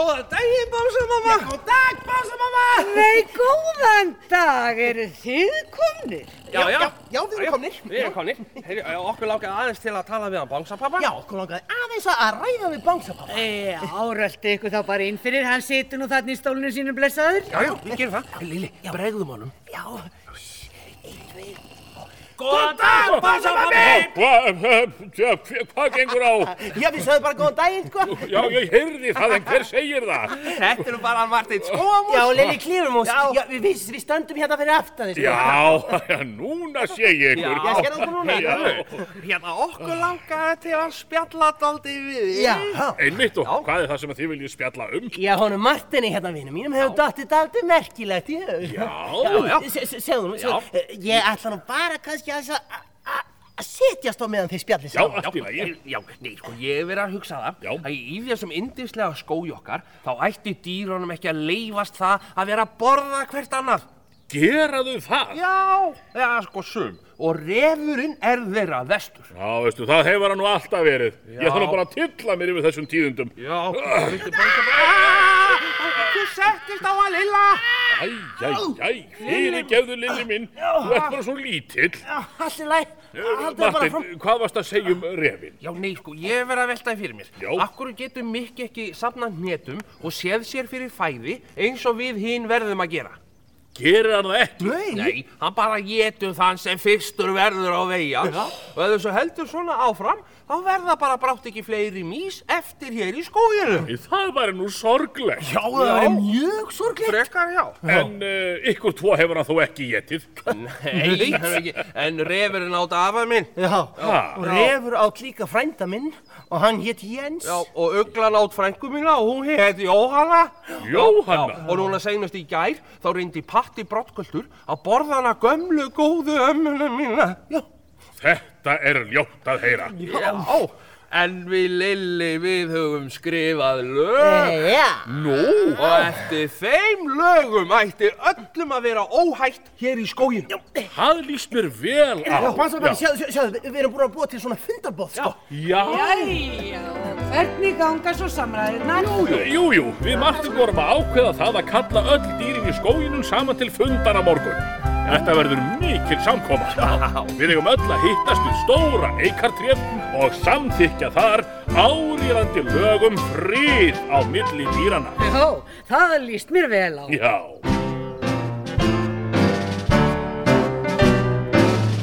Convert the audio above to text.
góðan daginn, bánsamamma. Góð dag, bánsamamma! Nei, góðan dag, eru þið komnir? Já, já. Já, við erum komnir. Við erum komnir. Heyri, okkur langaði aðeins til að tala við hann bánsapappa. Já, okkur langaði aðeins að ræða við bánsapappa. E, áröldi ykkur þá bara inn fyrir, hann situr nú þarna í stólinu sínum blessaður. Já, já, við gerum það. Lili, bregðum honum. Já, Góðan dag, bánsapappi! Hvað, hvað gengur á? já, við sögðum bara góðan daginn, sko. Já, ég heyrði það, en hver segir það? Þetta er nú bara hann Martin Skóamús. Já, Lili Klífumús, Já. já, við, stöndum hérna fyrir aftan þessu. Já, já, núna sé ég ykkur. Ég skerði okkur núna. Já. Hérna, okkur langaði til að spjalla daldi við. Já, Einmitt, og hvað er það sem að þið viljið spjalla um? já, honum Martini hérna vinnu mínum hefur dottið daldið merkilegt, ég. Já, já. Se- se- Segðu eh, ég ætla nú bara kannski að að- að setjast á meðan þeir spjallið já, saman. allt í lagi. Já, nei, sko, ég verið að hugsa það Já. að í þessum indislega skói okkar þá ætti dýrunum ekki að leifast það að vera að borða hvert annað. Geraðu það? Já, já, sko, sum. Og refurinn er þeirra vestur. Já, veistu, það hefur hann nú alltaf verið. Ég þarf nú bara að tylla mér yfir þessum tíðundum. Já, viltu bara bara... Þú settist á að lilla! Æ, æ, æ, fyrir gefðu lilli minn, þú ert bara svo lítill. Já, allt í læg, haldið bara Martin, fram. hvað varst að segja um refin? Já, nei, sko, ég verið að veltaði fyrir mér. Já. Akkur getur mikki ekki safnað hnetum og séð sér fyrir fæði eins og við hinn verðum að gera. Gerir hann það ekki? Nei, Nei, hann bara getur þann sem fyrstur verður á veia og ef þessu heldur svona áfram þá verða bara brátt ekki fleiri mís eftir hér í skóginu. Það væri nú sorglegt. Já, það er mjög sorglegt. Frekar já. En uh, ykkur tvo hefur hann þó ekki getið. Nei, ekki, en refurinn átt afa minn. Já, Ha, og refur átt líka frænda minn og hann hétt Jens. Já, og uglan átt frængu mína og hún hétt Jóhanna. Jóhanna? Já, og núna seinast í gær þá reyndi Patti Brottkvöldur að borða hana gömlu góðu ömmuna mína. Já, Þetta er ljótt að heyra. Já, en við Lilli við höfum skrifað lög. já. Nú? Og eftir þeim lögum ætti öllum að vera óhætt hér í skóginu. Það líst mér vel á. Já, bara svo bara, sjáðu, sjáðu, sjáðu, við erum búin að búa til svona fundarbóð, sko. Já. Jæja, hvernig ganga svo samræðirnar? Jú, jú, við Martin vorum að ákveða það að kalla öll dýrin í skóginum saman til fundana morgun. Þetta verður mikil samkoma. Við eigum öll að hittast við stóra eikartréð og samþykja þar áríðandi lögum frið á milli dýrana. Já, það líst mér vel á. Já.